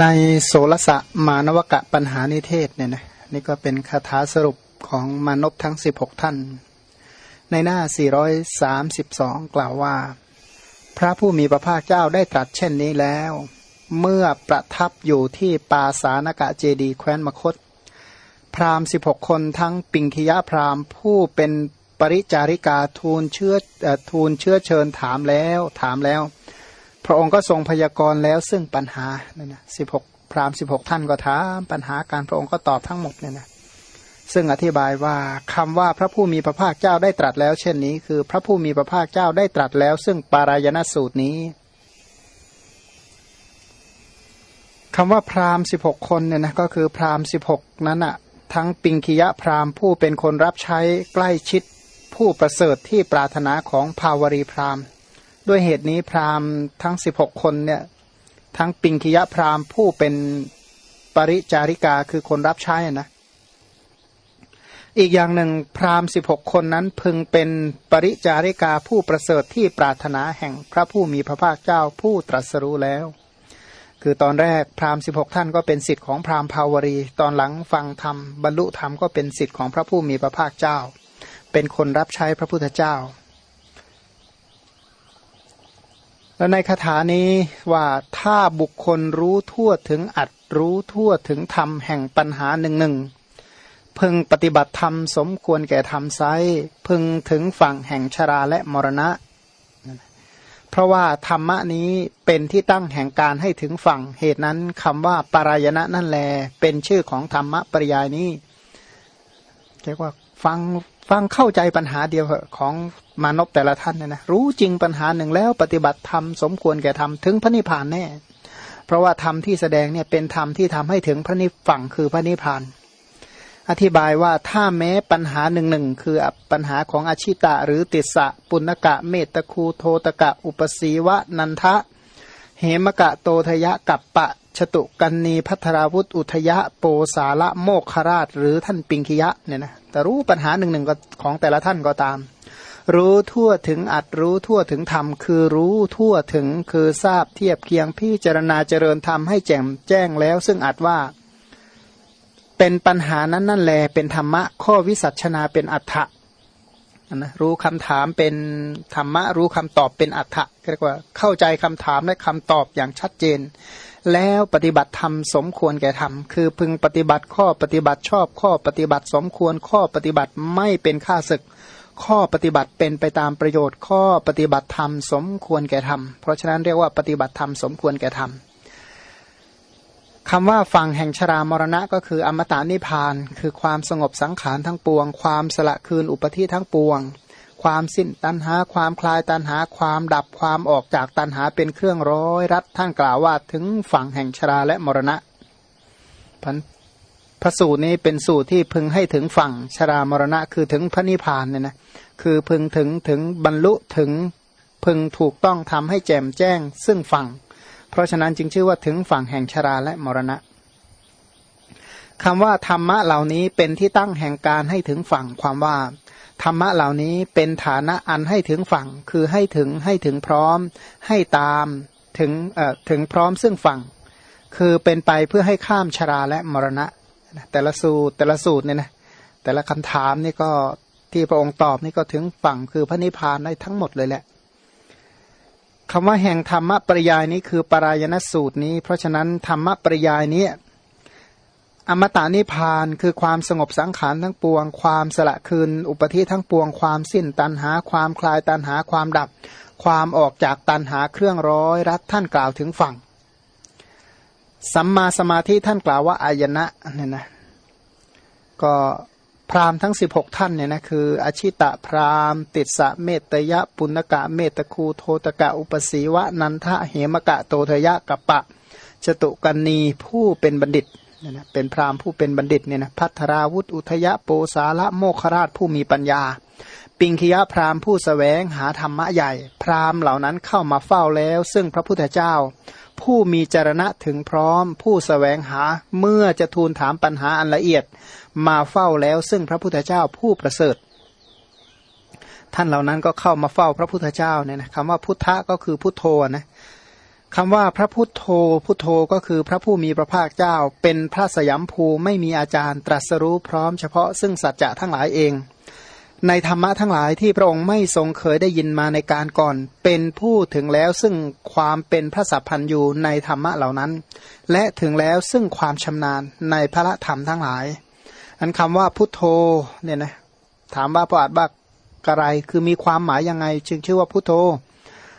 ในโสรสะมานวกะปัญหานิเทศเนี่ยนะนี่ก็เป็นคาถาสรุปของมานพทั้ง 16 ท่าน ในหน้า 432 กล่าวว่า พระผู้มีพระภาคเจ้าได้ตรัสเช่นนี้แล้ว เมื่อประทับอยู่ที่ปาสานกะเจดีแคว้นมคต พราหมณ์16 คนทั้งปิงคิยะพราหมณ์ผู้เป็นปริจาริกาทูลเชื้อทูลเชื้อเชิญถามแล้วถามแล้ว พระองค์ก็ทรงพยากรณ์แล้วซึ่งปัญหาเนี่ยนะสิบหกพราหมณ์สิบหกท่านก็ถามปัญหาการพระองค์ก็ตอบทั้งหมดเนี่ยนะซึ่งอธิบายว่าคำว่าพระผู้มีพระภาคเจ้าได้ตรัสแล้ว เช่นนี้ คือพระผู้มีพระภาคเจ้าได้ตรัสแล้ว ซึ่งปารายณสูตรนี้คำว่าพราหมณ์สิบหกคนเนี่ยนะก็คือพราหมณ์สิบหกนั้นอะทั้งปิงคิยะพราหมณ์ผู้เป็นคนรับใช้ใกล้ชิดผู้ประเสริฐที่ปรารถนาของภาวรีพราหมณ์ ด้วยเหตุนี้พราหมณ์ทั้งสิบหกคนเนี่ยทั้งปิงคิยะพราหมณ์ผู้เป็นปริจาริกาคือคนรับใช้นะอีกอย่างหนึ่งพราหมณ์สิบหกคนนั้นพึงเป็นปริจาริกาผู้ประเสริฐที่ปรารถนาแห่งพระผู้มีพระภาคเจ้าผู้ตรัสรู้แล้ว คือตอนแรกพราหมณ์สิบหกท่านก็เป็นสิทธิ์ของพราหมณ์ภาวรี ตอนหลังฟังธรรมบรรลุธรรมก็เป็นสิทธิ์ของพระผู้มีพระภาคเจ้า เป็นคนรับใช้พระพุทธเจ้า แล้วในคาถานี้ว่าถ้าบุคคลรู้ทั่วถึงอัดรู้ทั่วถึงธรรมแห่งปัญหาหนึ่งหนึ่งพึงปฏิบัติธรรมสมควรแก่ธรรมไซพึงถึงฝั่งแห่งชราและมรณะ เพราะว่าธรรมะนี้เป็นที่ตั้งแห่งการให้ถึงฝั่งเหตุนั้นคำว่าปารายณะนั่นแล เป็นชื่อของธรรมะปริยายนี้เรียกว่า ฟังฟังเข้าใจปัญหาเดียวของมานพแต่ละท่านเนี่ยนะรู้จริงปัญหาหนึ่งแล้วปฏิบัติธรรมสมควรแก่ธรรมถึงพระนิพพานแน่ เพราะว่าธรรมที่แสดงเนี่ยเป็นธรรมที่ทำให้ถึงพระนิพฝั่งคือพระนิพพาน อธิบายว่าถ้าแม้ปัญหาหนึ่งหนึ่งคือปัญหาของอาชิตะหรือติสะปุณกะเมตตคูโทตกะ อุปสีวะนันทะ เหมกะโตทยะกับปะชตุกันนีพัทราวุธอุทยะโปสาละโมคคราช หรือท่านปิงคิยะเนี่ยนะแต่รู้ปัญหาหนึ่งหนึ่งของแต่ละท่านก็ตาม รู้ทั่วถึงอัดรู้ทั่วถึงธรรม คือรู้ทั่วถึงคือทราบเทียบเคียงพิจารณาเจริญธรรมให้แจ่มแจ้งแล้ว ซึ่งอัดว่า เป็นปัญหานั้นนั่นแลเป็นธรรมะข้อวิสัชนาเป็นอัฏฐะ นะรู้คำถามเป็นธรรมะรู้คำตอบเป็นอัฏฐะเรียกว่าเข้าใจคำถามและคำตอบอย่างชัดเจน แล้วปฏิบัติธรรมสมควรแก่ธรรมคือพึงปฏิบัติข้อปฏิบัติชอบข้อปฏิบัติสมควรข้อปฏิบัติไม่เป็นค่าศึก ข้อปฏิบัติเป็นไปตามประโยชน์ ข้อปฏิบัติธรรมสมควรแก่ธรรมเพราะฉะนั้นเรียกว่าปฏิบัติธรรมสมควรแก่ธรรม คำว่าฝั่งแห่งชรามรณะก็คืออมตะนิพาน คือความสงบสังขารทั้งปวง ความสละคืนอุปธิทั้งปวง ความสิ้นตันหา ความคลายตันหา ความดับความออกจากตันหาเป็นเครื่องร้อยรัดท่านกล่าวว่าถึงฝั่งแห่งชราและมรณะพันพระสูตรนี้เป็นสูตรที่พึงให้ถึงฝั่งชรามรณะ คือถึงพระนิพพานเนี่ยนะคือพึงถึงถึงบรรลุถึงพึงถูกต้องทำให้แจ่มแจ้ง ซึ่งฝั่ง เพราะฉะนั้นจึงชื่อว่าถึงฝั่งแห่งชราและมรณะคำว่าธรรมะเหล่านี้เป็นที่ตั้งแห่งการให้ถึงฝั่งความว่า ธรรมะเหล่านี้เป็นฐานะอันให้ถึงฝั่ง คือให้ถึงให้ถึงพร้อม ให้ตามถึงเอ่อถึงพร้อมซึ่งฝั่ง คือเป็นไปเพื่อให้ข้ามชราและมรณะ แต่ละสูตรแต่ละสูตรเนี่ยนะแต่ละคำถามนี่ก็ที่พระองค์ตอบนี่ก็ถึงฝั่งคือพระนิพพานได้ทั้งหมดเลยแหละ คำว่าแห่งธรรมปริยายนี้คือปรายณสูตรนี้ เพราะฉะนั้นธรรมปริยายนี้อมตะนิพพานคือความสงบสังขารทั้งปวง ความสละคืน อุปธิทั้งปวง ความสิ้นตันหา ความคลายตันหาความดับ ความออกจากตันหาเครื่องร้อยรัดท่านกล่าวถึงฝั่ง สัมมาสมาธิท่านกล่าวว่าอายนะเนี่ยนะก็ พราหมณ์ทั้ง 16 ท่านเนี่ยนะคืออชิตะพราหมณ์ ติสะเมตยะปุณกะเมตคูโทตกะอุปสีวะนันทะเหมกะโตทยะกัปปะจตุกันนีผู้เป็นบัณฑิตเนี่ยนะเป็นพราหมณ์ผู้เป็นบัณฑิตเนี่ยนะพัทราวุธอุทยะโปสาละโมคราชผู้มีปัญญา ปิงคิยะพราหมณ์ผู้สแสวงหาธรรมะใหญ่ พราหมณ์เหล่านั้นเข้ามาเฝ้าแล้ว ซึ่งพระพุทธเจ้า ผู้มีจรณะถึงพร้อม ผู้สแสวงหาเมื่อจะทูลถามปัญหาอันละเอียด มาเฝ้าแล้วซึ่งพระพุทธเจ้าผู้ประเสริฐ ท่านเหล่านั้นก็เข้ามาเฝ้าพระพุทธเจ้าเนี่ยนะคำว่าพุทธะก็คือพุทโธนะคำว่าพระพุทโธพุทโธก็คือพระผู้มีพระภาคเจ้า เป็นพระสยามภูไม่มีอาจารย์ตรัสรู้พร้อมเฉพาะซึ่งสัจจะทั้งหลายเอง ในธรรมะทั้งหลายที่พระองค์ไม่ทรงเคยได้ยินมาในการก่อน เป็นผู้ถึงแล้วซึ่งความเป็นพระสัพพันยูในธรรมะเหล่านั้น และถึงแล้วซึ่งความชำนาญในพระธรรมทั้งหลาย อันคำว่าพุทโธเนี่ยนะถามว่าพระอาจบักอะไรคือมีความหมายยังไง จึงชื่อว่าพุทโธ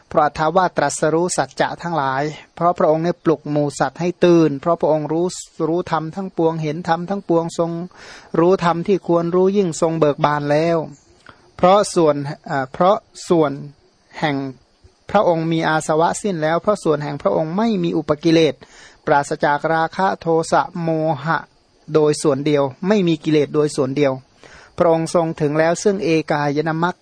เพราะทว่าตรัสรู้สัจจะทั้งหลาย เพราะพระองค์เนี่ยปลุกหมู่สัตว์ให้ตื่น เพราะพระองค์รู้รู้ธรรมทั้งปวงเห็นธรรมทั้งปวงทรง รู้ธรรมที่ควรรู้ยิ่งทรงเบิกบานแล้ว เพราะส่วนเพราะส่วนแห่งพระองค์มีอาสวะสิ้นแล้ว เพราะส่วนแห่งพระองค์ไม่มีอุปกิเลสปราศจากราคะโทสะโมหะโดยส่วนเดียว ไม่มีกิเลสโดยส่วนเดียว พระองค์ทรงถึงแล้วซึ่งเอกายนามัค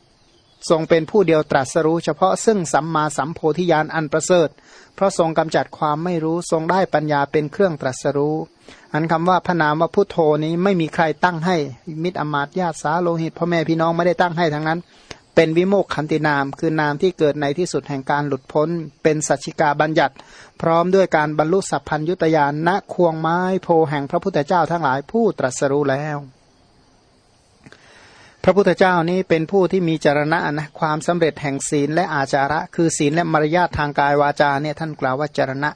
ทรงเป็นผู้เดียวตรัสรู้เฉพาะซึ่งสัมมาสัมโพธิญาณอันประเสริฐ เพราะทรงกำจัดความไม่รู้ทรงได้ปัญญาเป็นเครื่องตรัสรู้ อันคำว่าพระนามว่าพุทโธนี้ไม่มีใครตั้งให้ มิตรอมาตญาติสาโลหิตพ่อแม่พี่น้องไม่ได้ตั้งให้ทั้งนั้น เป็นวิโมกขันตินาม คือนามที่เกิดในที่สุดแห่งการหลุดพ้น เป็นสัจจิกาบัญญัติ พร้อมด้วยการบรรลุสัพพัญยุตยานณควงไม้โพแห่งพระพุทธเจ้าทั้งหลายผู้ตรัสรู้แล้ว พระพุทธเจ้านี้เป็นผู้ที่มีจรณะนะความสำเร็จแห่งศีลและอาจาระ คือศีลและมารยาททางกายวาจาเนี่ยท่านกล่าวว่าจรณะ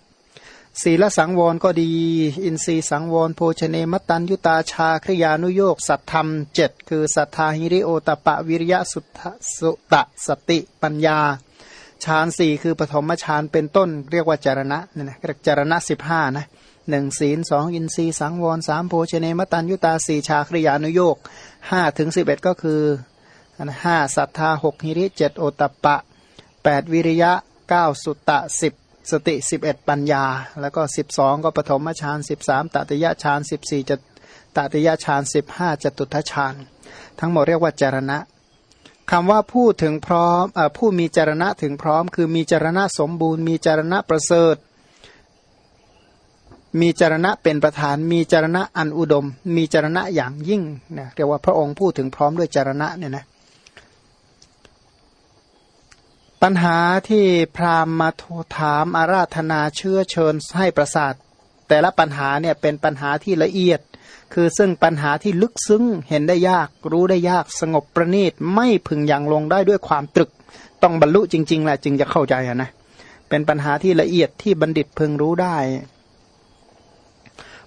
ศีลสังวรก็ดี อินทรีย์สังวรโภชเนมตันยุตาชาคริยานุโยกสัตธรรมเจ็ดคือสัทธาหิริโอตปะวิริยะสุสุตะสติปัญญาฌานสี่คือปฐมฌานเป็นต้นเรียกว่าจรณะเนี่ยนะเรียกจรณะสิบห้านะหนึ่งศีลสองอินทรีย์สังวรสามโภชเนมตันยุตาสี่ชาคริยานุโยก ห้าถึงสิบเอ็ดก็คือห้าศรัทธาหกหิริเจ็ดโอตปะแปดวิริยะเก้าสุตตะสิบสติสิบเอ็ดปัญญา แล้วก็สิบสองก็ปฐมฌานสิบสามตติยฌานสิบสี่จตติยฌานสิบห้าจตุทฌานทั้งหมดเรียกว่าจารณะคำว่าผู้ถึงพร้อมอผู้มีจารณะถึงพร้อม คือมีจารณะสมบูรณ์ มีจารณะประเสริฐ มีจารณะเป็นประธาน มีจารณะอันอุดม มีจารณะอย่างยิ่งเนี่ยเรียกว่าพระองค์พูดถึงพร้อมด้วยจารณะเนี่ยนะปัญหาที่พราหมณ์มาโทถามอาราธนาเชื่อเชิญให้ประสาท แต่ละปัญหาเนี่ยเป็นปัญหาที่ละเอียด คือซึ่งปัญหาที่ลึกซึ้งเห็นได้ยาก รู้ได้ยากสงบประณีตไม่พึงอย่างลงได้ด้วยความตรึก ต้องบรรลุจริงๆแหละจึงจะเข้าใจนะเป็นปัญหาที่ละเอียดที่บัณฑิตพึงรู้ได้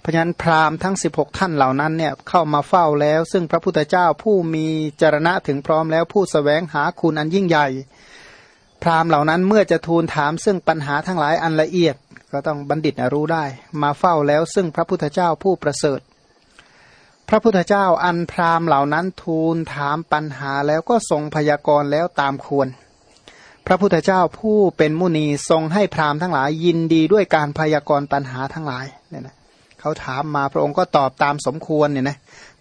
เพราะฉะนั้นพราหมณ์ทั้ง 16 ท่านเหล่านั้นเนี่ยเข้ามาเฝ้าแล้ว ซึ่งพระพุทธเจ้าผู้มีจรณะถึงพร้อมแล้วผู้สแสวงหาคุณอันยิ่งใหญ่ พราหมณ์เหล่านั้นเมื่อจะทูลถามซึ่งปัญหาทั้งหลายอันละเอียด ก็ต้องบัณฑิตรู้ได้ มาเฝ้าแล้วซึ่งพระพุทธเจ้าผู้ประเสริฐ พระพุทธเจ้าอันพราหมณ์เหล่านั้นทูลถามปัญหาแล้วก็ทรงพยากรณ์แล้วตามควรพระพุทธเจ้าผู้เป็นมุนีทรงให้พราหมณ์ทั้งหลายยินดีด้วยการพยากรณ์ปัญหาทั้งหลายเนี่ยนะ เขาถามมาพระองค์ก็ตอบตามสมควรเนี่ยนะ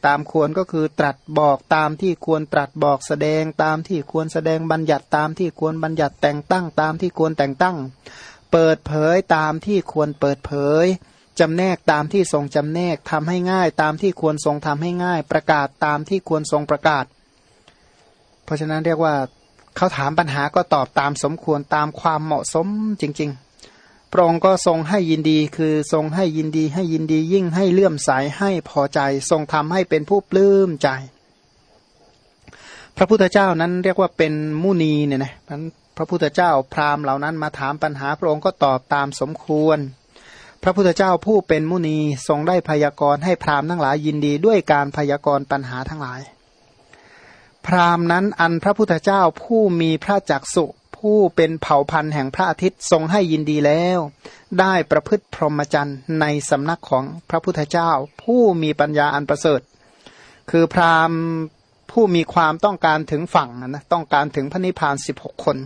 ตามควรก็คือตรัสบอกตามที่ควรตรัสบอกแสดงตามที่ควรแสดงบัญญัติตามที่ควรบัญญัติแต่งตั้งตามที่ควรแต่งตั้ง เปิดเผยตามที่ควรเปิดเผยจำแนกตามที่ทรงจำแนกทำให้ง่าย ตามที่ควรทรงทำให้ง่าย ประกาศตามที่ควรทรงประกาศ เพราะฉะนั้นเรียกว่าเขาถามปัญหาก็ตอบตามสมควรตามความเหมาะสมจริง ๆ พระองค์ก็ทรงให้ยินดีคือทรงให้ยินดีให้ยินดียิ่งให้เลื่อมใสให้พอใจ ทรงทำให้เป็นผู้ปลื้มใจ พระพุทธเจ้านั้นเรียกว่าเป็นมุนีเนี่ยนะพระพุทธเจ้าพราหมณ์เหล่านั้นมาถามปัญหาพระองค์ก็ตอบตามสมควร พระพุทธเจ้าผู้เป็นมุนีทรงได้พยากรณ์ให้พราหมณ์ทั้งหลายยินดีด้วยการพยากรณ์ปัญหาทั้งหลาย พราหมณ์นั้นอันพระพุทธเจ้าผู้มีพระจักสุ ผู้เป็นเผ่าพันธุ์แห่งพระอาทิตย์ทรงให้ยินดีแล้ว ได้ประพฤติพรหมจรรย์ในสำนักของพระพุทธเจ้า ผู้มีปัญญาอันประเสริฐ คือพราหมณ์ผู้มีความต้องการถึงฝั่งนะต้องการถึงพระนิพพานสิบหกคน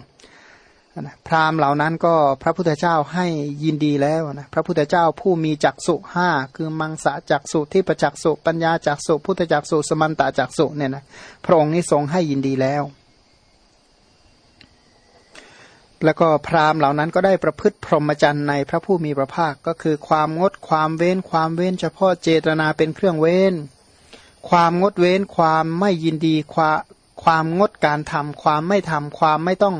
นะพราหมณ์เหล่านั้นก็พระพุทธเจ้าให้ยินดีแล้วนะพระพุทธเจ้าผู้มีจักสุห้าคือมังสะจักสุที่ประจักสุปัญญาจักสุพุทธจักสุสมันตะจักสุเนี่ยนะพระองค์นี้ทรงให้ยินดีแล้ว แล้วก็พราหมณ์เหล่านั้นก็ได้ประพฤติพรหมจรรย์ในพระผู้มีพระภาคก็คือความงดความเว้นความเว้น เฉพาะเจตนาเป็นเครื่องเว้น ความงดเว้นความไม่ยินดีความความงดการทำความไม่ทำความไม่ต้อง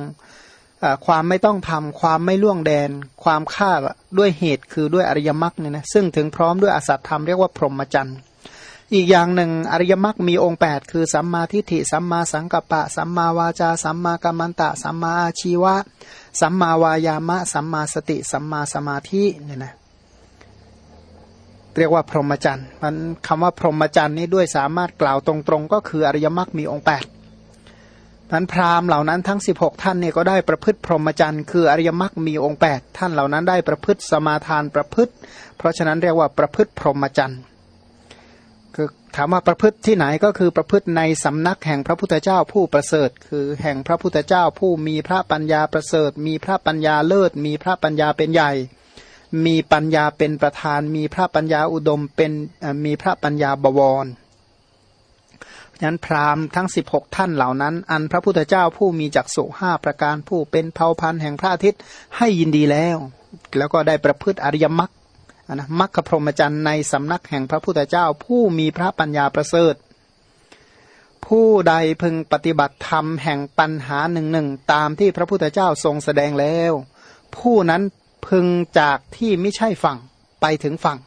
ความไม่ต้องทำความไม่ล่วงแดน ความฆ่าด้วยเหตุคือด้วยอริยมรรคเนี่ยนะซึ่งถึงพร้อมด้วยอสัตธรรมเรียกว่าพรหมจรรย์ อีกอย่างหนึ่งอริยมรรคมีองค์ 8 คือสัมมาทิฏฐิสัมมาสังกัปปะ สัมมาวาจา สัมมากัมมันตะ สัมมาอาชีวะ สัมมาวายามะ สัมมาสติ สัมมาสมาธิเนี่ยนะเรียกว่าพรหมจรรย์มันคำว่าพรหมจรรย์นี้ด้วยสามารถกล่าวตรงๆ ก็คืออริยมรรคมีองค์8นั้นพราหมณ์เหล่านั้นทั้ง 16 ท่านเนี่ยก็ได้ประพฤติพรหมจรรย์คืออริยมรรคมีองค์ 8 ท่านเหล่านั้นได้ประพฤติสมาทานประพฤติ เพราะฉะนั้นเรียกว่าประพฤติพรหมจรรย์ คือถามว่าประพฤติที่ไหนก็คือประพฤติในสำนักแห่งพระพุทธเจ้าผู้ประเสริฐ คือแห่งพระพุทธเจ้าผู้มีพระปัญญาประเสริฐ มีพระปัญญาเลิศ มีพระปัญญาเป็นใหญ่ มีปัญญาเป็นประธาน มีพระปัญญาอุดมเป็นมีพระปัญญาบวรฉะนั้นพราหมณ์ทั้ง 16 ท่านเหล่านั้น อันพระพุทธเจ้าผู้มีจักษุห้าประการผู้เป็นเผ่าพันธุ์แห่งพระอาทิตย์ให้ยินดีแล้ว แล้วก็ได้ประพฤติอริยมรรค นะมรรคพรหมจรรย์ในสำนักแห่งพระพุทธเจ้า ผู้มีพระปัญญาประเสริฐ ผู้ใดพึงปฏิบัติธรรมแห่งปัญหาหนึ่งหนึ่งตามที่พระพุทธเจ้าทรงแสดงแล้ว ผู้นั้นพึงจากที่ไม่ใช่ฝั่งไปถึงฝั่ง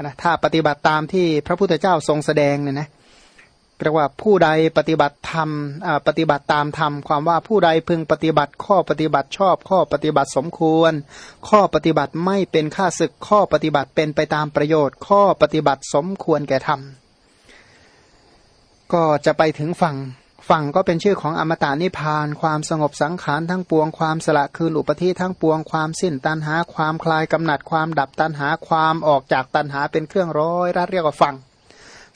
นะถ้าปฏิบัติตามที่พระพุทธเจ้าทรงแสดงเนี่ยนะ เรียกว่าผู้ใดปฏิบัติธรรมปฏิบัติตามธรรมความว่าผู้ใดพึงปฏิบัติข้อปฏิบัติชอบ ข้อปฏิบัติสมควร ข้อปฏิบัติไม่เป็นค่าศึกข้อปฏิบัติเป็นไปตามประโยชน์ ข้อปฏิบัติสมควรแก่ธรรมก็จะไปถึงฝั่งฝั่งก็เป็นชื่อของอมตะนิพาน ความสงบสังขารทั้งปวงความสละคืนอุปธิทั้งปวงความสิ้นตันหาความคลายกำหนัดความดับตันหาความออกจากตันหาเป็นเครื่องร้อยรัดเรียกว่าฝั่ง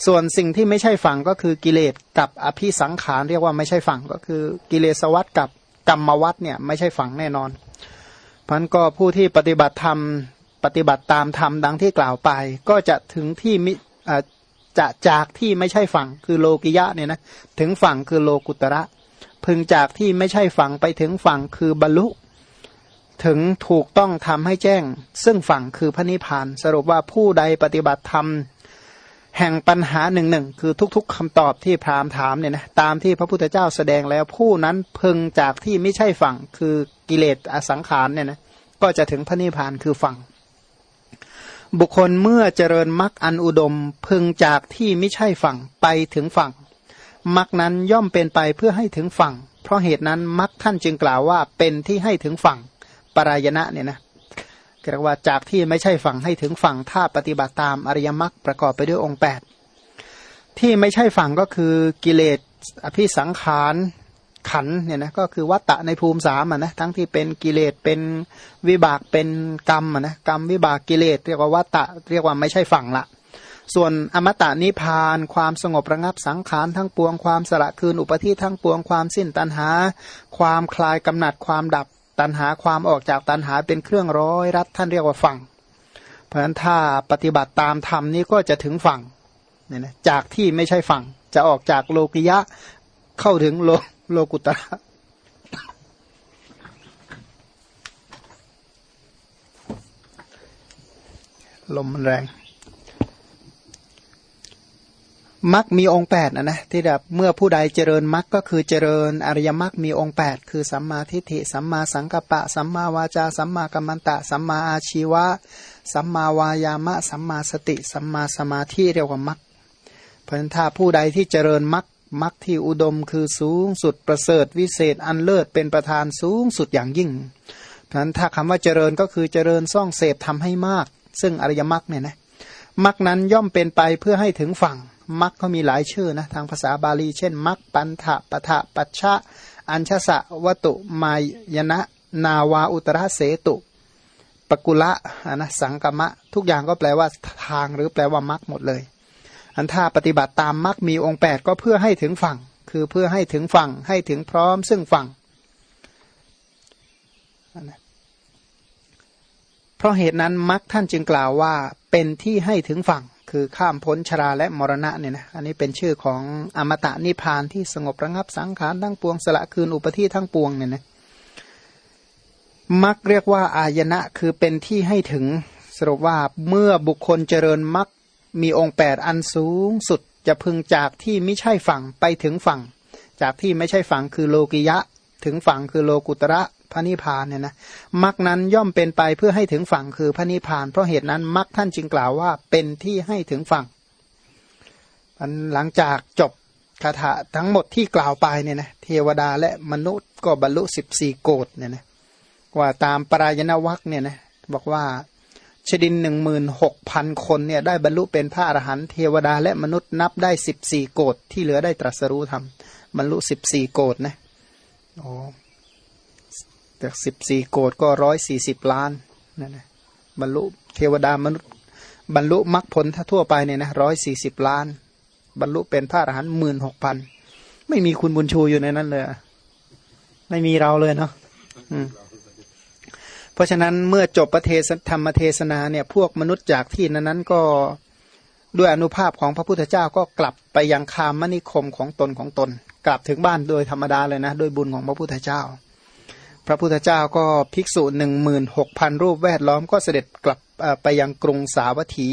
ส่วนสิ่งที่ไม่ใช่ฝั่งก็คือกิเลสกับอภิสังขารเรียกว่าไม่ใช่ฝั่งก็คือกิเลสวัตกับกรรมวัตเนี่ยไม่ใช่ฝั่งแน่นอนพันก็ผู้ที่ปฏิบัติธรรมปฏิบัติตามธรรมดังที่กล่าวไป ก็จะถึงที่มิจะจากที่ไม่ใช่ฝั่งคือโลกิยะเนี่ยนะถึงฝั่งคือโลกุตระ พึงจากที่ไม่ใช่ฝั่งไปถึงฝั่งคือบรรลุ ถึงถูกต้องทำให้แจ้ง ซึ่งฝั่งคือพระนิพพาน สรุปว่าผู้ใดปฏิบัติธรรม แห่งปัญหาหนึ่งหนึ่งคือทุก ๆคำตอบที่พราหมณ์ถามเนี่ยนะตามที่พระพุทธเจ้าแสดงแล้วผู้นั้นพึงจากที่ไม่ใช่ฝั่งคือกิเลสอสังขารเนี่ยนะก็จะถึงพระนิพพานคือฝั่ง บุคคลเมื่อเจริญมรรคอันอุดม พึงจากที่ไม่ใช่ฝั่งไปถึงฝั่งมรรคนั้นย่อมเป็นไปเพื่อให้ถึงฝั่ง เพราะเหตุนั้นมรรคท่านจึงกล่าวว่าเป็นที่ให้ถึงฝั่งปรายณะเนี่ยนะ เรียกว่าจากที่ไม่ใช่ฝั่งให้ถึงฝั่งถ้าปฏิบัติตามอริยมรรคประกอบไปด้วยองค์ 8 ที่ไม่ใช่ฝั่งก็คือกิเลสอภิสังขารขันเนี่ยนะก็คือวัตตะในภูมิสามอะนะทั้งที่เป็นกิเลสเป็นวิบากเป็นกรรมอะนะกรรมวิบากกิเลสเรียกว่าวัตตะเรียกว่าไม่ใช่ฝั่งละ ส่วนอมตะนิพานความสงบระงับสังขารทั้งปวงความสละคืนอุปธิทั้งปวงความสิ้นตัณหา ความคลายกำหนัดความดับ ตันหาความออกจากตันหาเป็นเครื่องร้อยรัดท่านเรียกว่าฝั่ง เพราะฉะนั้นถ้าปฏิบัติตามธรรมนี้ก็จะถึงฝั่งเนี่ยนะจากที่ไม่ใช่ฝั่ง จะออกจากโลกิยะเข้าถึงโลโลกุตระลมมันแรง มักมีองค์แปดนะนะที่แบบเมื่อผู้ใดเจริญมักก็คือเจริญอริยมักมีองค์แปดคือสัมมาทิฏฐิสัมมาสังกัปปะ สัมมาวาจา สัมมากัมมันตะ สัมมาอาชีวะ สัมมาวายามะ สัมมาสติ สัมมาสมาธิเรียกว่ามักเพราะฉะนั้นถ้าผู้ใดที่เจริญมักมักที่อุดมคือสูงสุดประเสริฐวิเศษอันเลิศเป็นประธานสูงสุดอย่างยิ่งเพราะฉะนั้นถ้าคำว่าเจริญก็คือเจริญซ่องเสพทำให้มาก ซึ่งอริยมักเนี่ยนะมักนั้นย่อมเป็นไปเพื่อให้ถึงฝั่ง มักเขามีหลายชื่อนะทางภาษาบาลี เช่นมักปันทะปะทะปัชชะ อัญชสะวตุมายนะ นาวาอุตระเสตุปกุละนะสังกมะ ทุกอย่างก็แปลว่าทางหรือแปลว่ามักหมดเลย อันถ้าปฏิบัติตามมักมีองค์แปดก็เพื่อให้ถึงฝั่ง คือเพื่อให้ถึงฝั่งให้ถึงพร้อมซึ่งฝั่งเพราะเหตุนั้นมักท่านจึงกล่าวว่าเป็นที่ให้ถึงฝั่ง คือข้ามพ้นชราและมรณะเนี่ยนะอันนี้เป็นชื่อของอมตะนิพานที่สงบระงับสังขารทั้งปวงสละคืนอุปธิทั้งปวงเนี่ยนะมักเรียกว่าอายนะคือเป็นที่ให้ถึงสรุปว่าเมื่อบุคคลเจริญมักมีองค์แปดอันสูงสุดจะพึงจากที่ไม่ใช่ฝั่งไปถึงฝั่ง จากที่ไม่ใช่ฝั่งคือโลกิยะ ถึงฝั่งคือโลกุตระ พระนิพพานเนี่ยนะมรรคนั้นย่อมเป็นไปเพื่อให้ถึงฝั่งคือพระนิพพาน เพราะเหตุนั้นมรรคท่านจึงกล่าวว่าเป็นที่ให้ถึงฝั่งหลังจากจบคาถาทั้งหมดที่กล่าวไปเนี่ยนะเทวดาและมนุษย์ก็บรรลุสิบสี่โกดเนี่ยนะว่าตามปรายณวัคเนี่ยนะบอกว่าชดินหนึ่งหมื่นหกพันคนเนี่ยได้บรรลุเป็นพระอรหันต์เทวดาและมนุษย์นับได้สิบสี่โกดที่เหลือได้ตรัสรู้ธรรมบรรลุสิบสี่โกดนะโอ้ แต่สิบสี่โกดก็ร้อยสี่สิบล้านนั่นนะบรรลุเทวดามนุษย์ บรรลุมรรคผลถ้าทั่วไปเนี่ยนะร้อยสี่สิบล้าน บรรลุเป็นพระอรหันต์หมื่นหกพันไม่มีคุณบุญชูอยู่ในนั้นเลย ไม่มีเราเลยเนาะเพราะฉะนั้นเมื่อจบประเทศธรรมเทศนาเนี่ยพวกมนุษย์จากที่นั้นนั้นก็ด้วยอนุภาพของพระพุทธเจ้าก็กลับไปยังคามนิคมของตนของตน กลับถึงบ้านโดยธรรมดาเลยนะ โดยบุญของพระพุทธเจ้า พระพุทธเจ้าก็ภิกษุหนึ่งหมื่นหกพันรูปแวดล้อมก็เสด็จกลับไปยังกรุงสาวัตถี